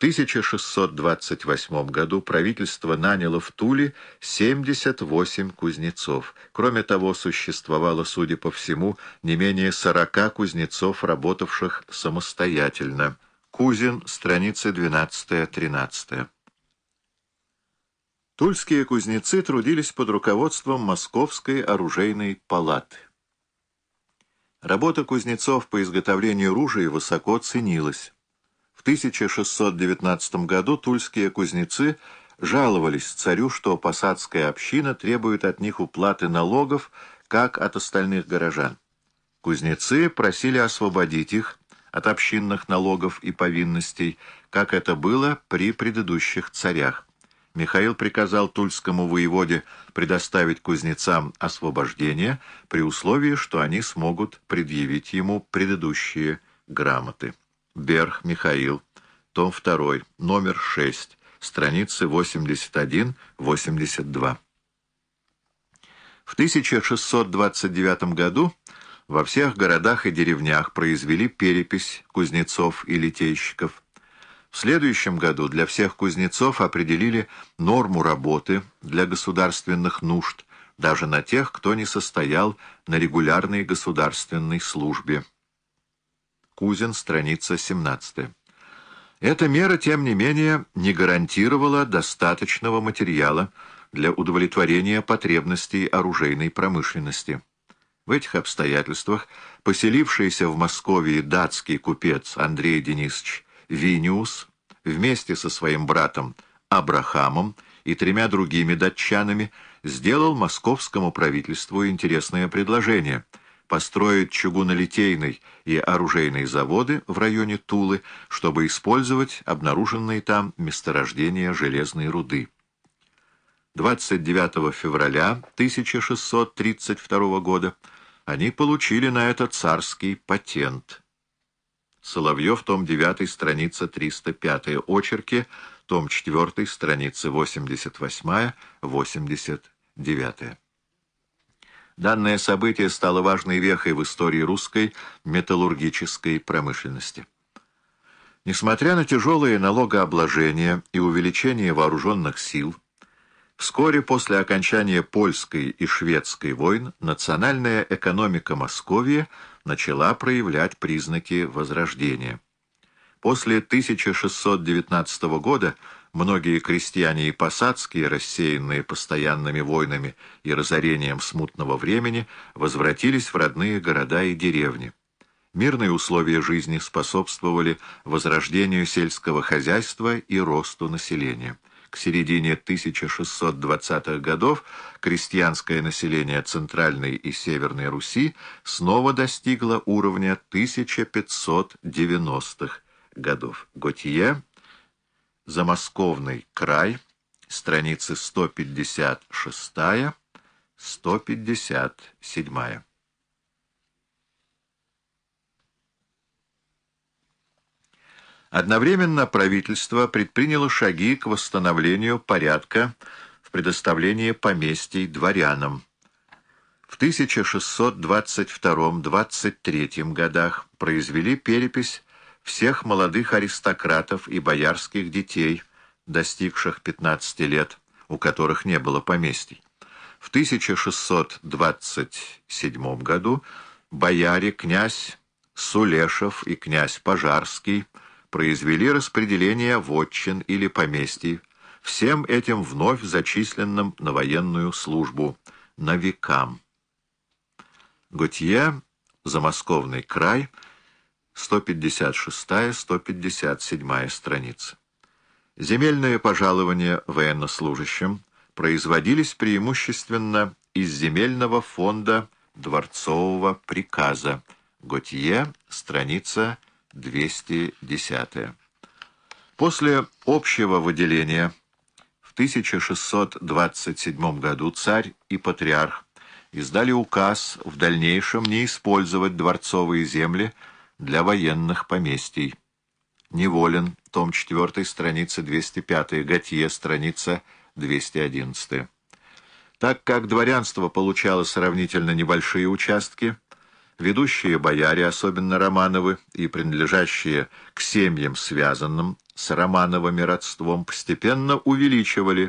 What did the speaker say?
1628 году правительство наняло в Туле 78 кузнецов. Кроме того, существовало, судя по всему, не менее 40 кузнецов, работавших самостоятельно. Кузин, страницы 12-13. Тульские кузнецы трудились под руководством Московской оружейной палаты. Работа кузнецов по изготовлению ружей высоко ценилась. В 1619 году тульские кузнецы жаловались царю, что посадская община требует от них уплаты налогов, как от остальных горожан. Кузнецы просили освободить их от общинных налогов и повинностей, как это было при предыдущих царях. Михаил приказал тульскому воеводе предоставить кузнецам освобождение при условии, что они смогут предъявить ему предыдущие грамоты. Берх Михаил, том 2, номер 6, страницы 81-82. В 1629 году во всех городах и деревнях произвели перепись кузнецов и литейщиков. В следующем году для всех кузнецов определили норму работы для государственных нужд, даже на тех, кто не состоял на регулярной государственной службе. Кузин, страница 17. Эта мера, тем не менее, не гарантировала достаточного материала для удовлетворения потребностей оружейной промышленности. В этих обстоятельствах поселившийся в Москве датский купец Андрей Денисович Виниус вместе со своим братом Абрахамом и тремя другими датчанами сделал московскому правительству интересное предложение — построить чугунолитейный и оружейный заводы в районе Тулы, чтобы использовать обнаруженные там месторождения железной руды. 29 февраля 1632 года они получили на это царский патент. Соловьев, том 9, страница 305, очерки, том 4, страницы 88-89. Данное событие стало важной вехой в истории русской металлургической промышленности. Несмотря на тяжелое налогообложение и увеличение вооруженных сил, вскоре после окончания польской и шведской войн национальная экономика Московии начала проявлять признаки возрождения. После 1619 года Многие крестьяне и посадские, рассеянные постоянными войнами и разорением смутного времени, возвратились в родные города и деревни. Мирные условия жизни способствовали возрождению сельского хозяйства и росту населения. К середине 1620-х годов крестьянское население Центральной и Северной Руси снова достигло уровня 1590-х годов. Готье Замосковный край, страницы 156-157. Одновременно правительство предприняло шаги к восстановлению порядка в предоставлении поместий дворянам. В 1622-23 годах произвели перепись всех молодых аристократов и боярских детей, достигших 15 лет, у которых не было поместий. В 1627 году бояре князь Сулешев и князь Пожарский произвели распределение вотчин или поместий, всем этим вновь зачисленным на военную службу, на векам. Готье, Замосковный край, 156-157 страницы. Земельные пожалования военнослужащим производились преимущественно из земельного фонда дворцового приказа. Готье, страница 210. После общего выделения в 1627 году царь и патриарх издали указ в дальнейшем не использовать дворцовые земли для военных поместий. Неволен, том 4, страница 205, Готье, страница 211. Так как дворянство получало сравнительно небольшие участки, ведущие бояре, особенно Романовы, и принадлежащие к семьям, связанным с Романовыми родством постепенно увеличивали